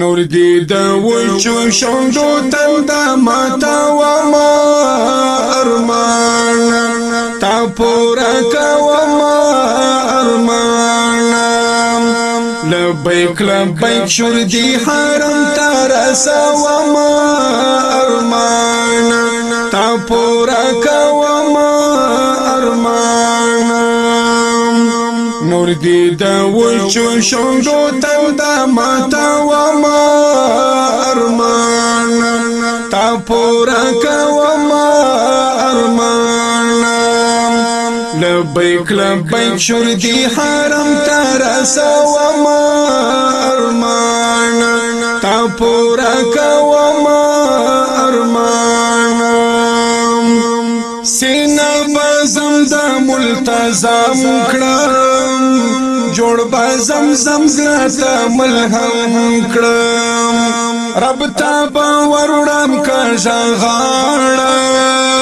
نور دې د وچو شوندو تنده ماتا و ما ارمان تا پورا کوا ما ارمان لبیک لبیک شور دې حرم تر سوا ما ارمان تا پورا کوا ما نور دی د وچو شوندو تاو دا ماتا وما ارمان تا پورا کوما ارمان لبیک لبیک شور دی حرم تر سوما ارمان تا پورا کوما بازم د ملتزم کړم جوړ بازم زم زړه ملهم کړم رب ته باور وړم کا ژغاړم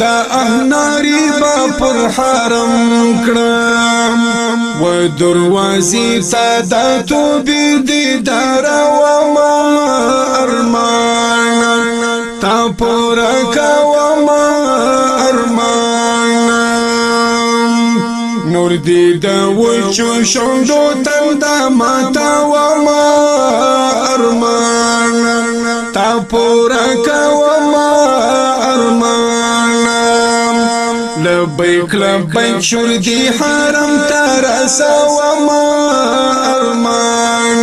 دا اهناری با پر حرم کړم و دروازې ته د توبې دې درو ما ارمان تا پورا کوم ارمان نور دې د وچو شوندو تنده ماتا و ما ارمان تا پورا کو ما ارمان لبیک لبیک شور دې حرم تر سو ما ارمان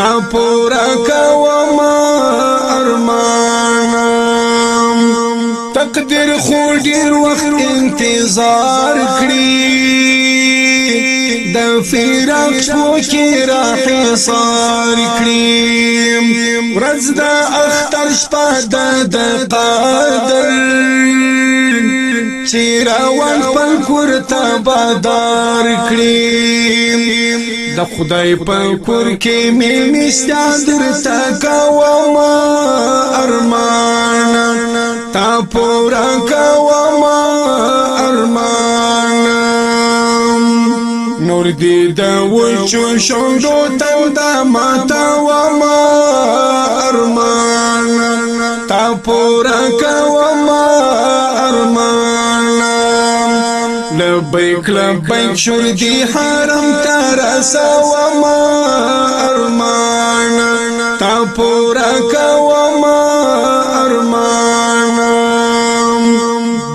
تا پورا کو ما مقدر خو ډیر وخت انتظار کړی د فراق شو کې را حصار کړی ورځ د اختر شپه د قدر چیرا وان پل کور ته بدار کړی د خدای په کور کې مې مستان درته کوم ارمان تا پورا کوم ارمان نور دې د وچو شوندو تند ماتا و ما ارمان تا پورا کوم لبیک لبیک شور دی حرم تر سوا ما ارمان تا پورا کوا ما ارمان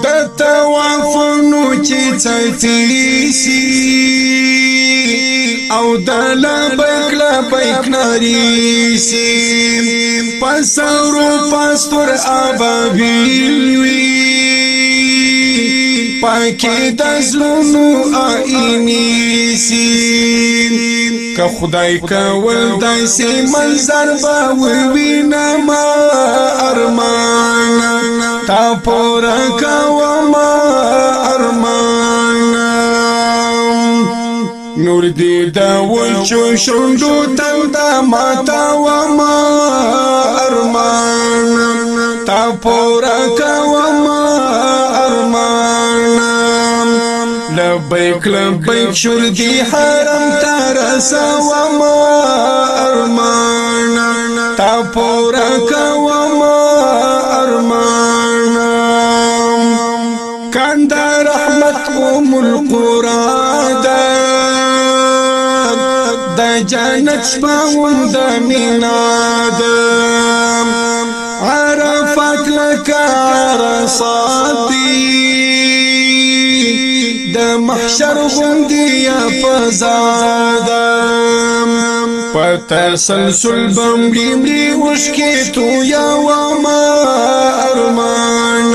د توافنو چې څتی سي او د لبیک لبیک ناری سي پسورو پستور ابابیل وی پاکی دزلونو آئینی سی که خدای کول دایسی منظر با ووینم ارمان تا پورا کوم ارمان نور دی دا وچو شندو تل دا ماتا وما کلم بیک شور دی حرم تر سوا ما ارمان تا پورا کوا ما ارمان کاند رحمت ام القرآن د جنت شپون د میناد عرفت لك عرصاتي د محشر غوندې یا فزادم پر تسلسل بم لیملی وشکی تو یا وما ارمان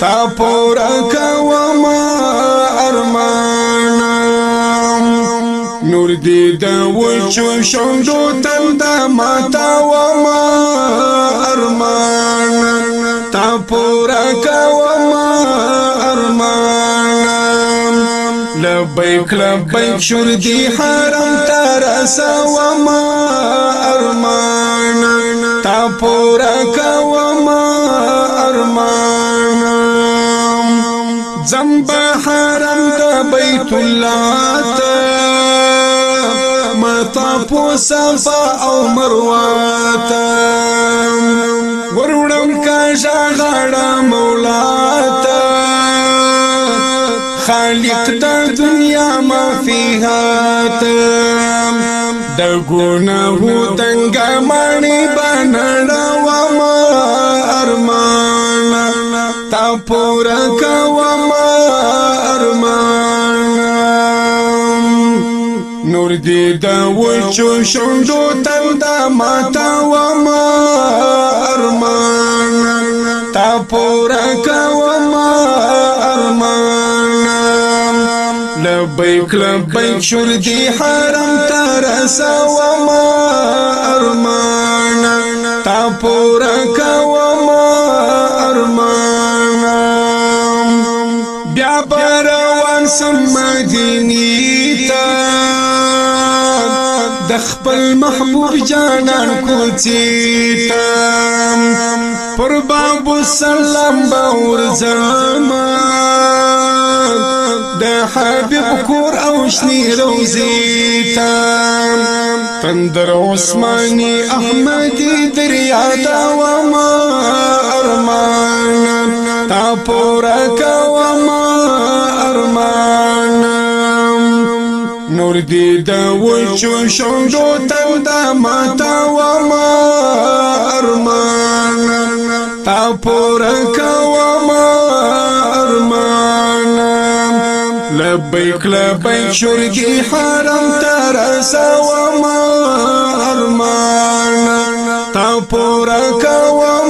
تا پورا کا وما ارمان نور دې د وچو شوندو تند ما تا وما ارمان تا پورا کا وما لبیک لبیک شور دی حرم تر سوا ما ارمان تا پورا کوا ما ارمان زم به حرم د بیت الله ته ما تا پو صفا او مروه ته ورونم کا شغړه مولا ته خالق د دنیا ما فيها د ګناهو تنگ مانی بنړو ما ارمان تا پور کو ما ارمان نور دې د وچو شوندو تند ما تا و ما ارمان تا پور کو ما ارمان لبای لبای چور دی حرم تر سوا ما ارمان تا پورا کوا ما ارمان بیا بروان سم مدینی تا د خپل محبوب جانان کوچی تا پر باب سلام باور زمان د حبيب اوشنی روزی تا تندر عثمانی احمدی دریا دا وما ارمان تا پورا کوا ما ارمان نور دی د وچو شوندو تنده ما تا وما ارمان تا پورا لبیک لبیک شرکی حرم ترسا وما ارمان تا پورا کوا